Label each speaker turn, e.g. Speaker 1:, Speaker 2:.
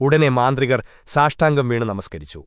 Speaker 1: ഉടനെ മാന്ത്രികർ സാഷ്ടാംഗം വീണ് നമസ്കരിച്ചു